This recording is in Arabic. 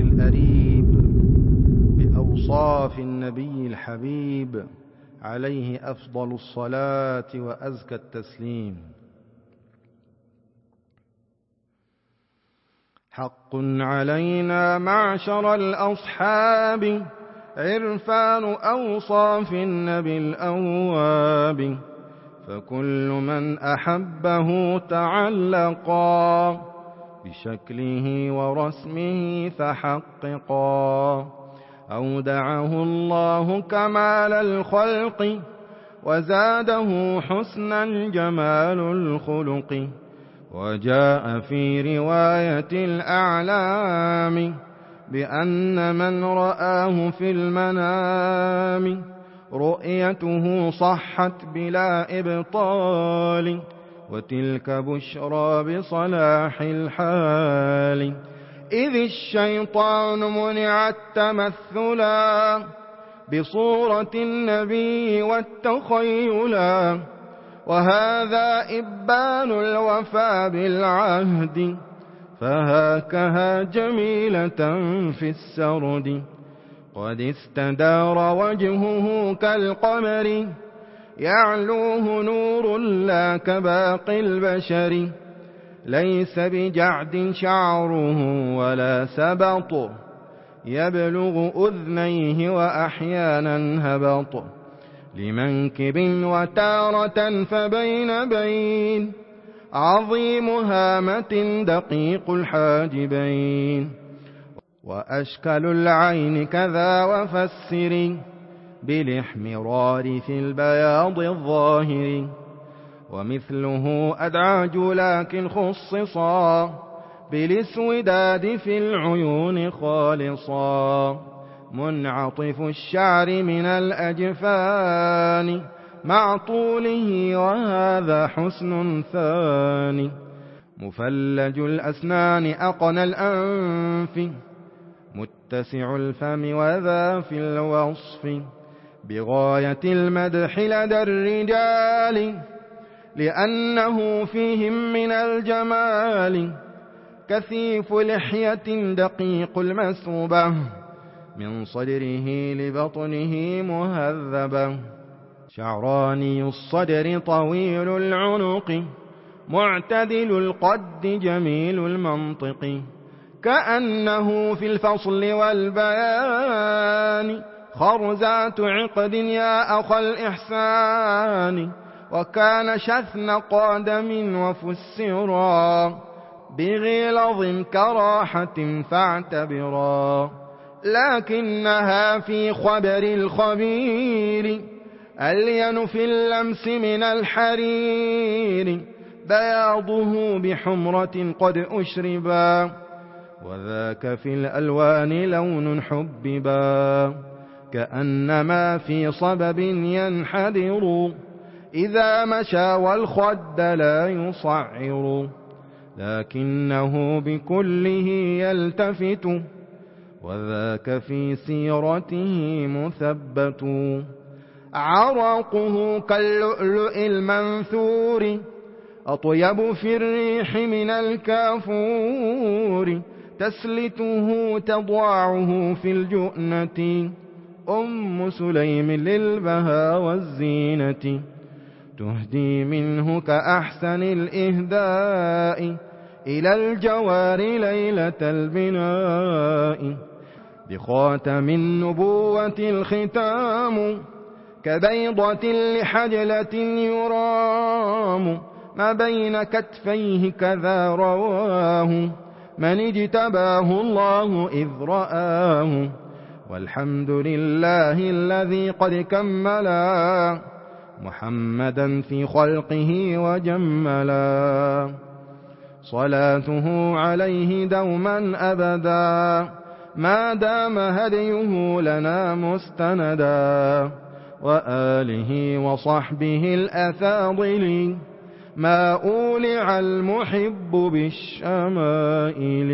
الأريب بأوصاف النبي الحبيب عليه أفضل الصلاة وأزكى التسليم. حق علينا معشر الأصحاب عرفان أوصاف النبي الأواب فكل من أحبه تعلقا. بشكله ورسمه فحققا. أودعه الله كمال الخلق وزاده حسنا جمال الخلق. وجاء في رواية الأعلام بأن من رآه في المنام رؤيته صحت بلا إبطال. وتلك بشرى بصلاح الحال. إذ الشيطان منع التمثلا بصورة النبي والتخيلا وهذا إبان الوفى بالعهد فهاكها جميلة في السرد. قد استدار وجهه كالقمر يعلوه نور لا كباقي البشر. ليس بجعد شعره ولا سبط. يبلغ أذنيه وأحيانا هبط. لمنكب وتارة فبين بين. عظيم هامة دقيق الحاجبين. وأشكل العين كذا وفسرين بالإحمرار في البياض الظاهر ومثله أدعاج لكن خصصا بالإسوداد في العيون خالصا منعطف الشعر من الأجفان مع طوله وهذا حسن ثاني مفلج الأسنان أقنى الأنف متسع الفم وذا في الوصف. بغاية المدح لدى الرجال لأنه فيهم من الجمال. كثيف لحية دقيق المسوبة من صدره لبطنه مهذبة. شعراني الصدر طويل العنق معتدل القد جميل المنطق. كأنه في الفصل والبيان خرزات عقد يا أخ الإحسان وكان شثن قادم وفسرا بغلظ كراحة فاعتبرا لكنها في خبر الخبير ألين في اللمس من الحرير بياضه بحمرة قد أشربا وذاك في الألوان لون حببا كأنما في صبب ينحدر. إذا مشى والخد لا يصعر. لكنه بكله يلتفت. وذاك في سيرته مثبت. عرقه كاللؤلؤ المنثور. أطيب في الريح من الكافور. تسلته تضعه في الجؤنة أم سليم للبهى والزينة تهدي منه كأحسن الإهداء إلى الجوار ليلة البناء بخاتم النبوة الختام كبيضة لحجلة يرام ما بين كتفيه كذا رواه من اجتباه الله إذ رآه والحمد لله الذي قد كملا محمدا في خلقه وجملا صلاته عليه دوما أبدا. ما دام هديه لنا مستندا. وآله وصحبه الأفاضل ما أولع المحب بالشمائل.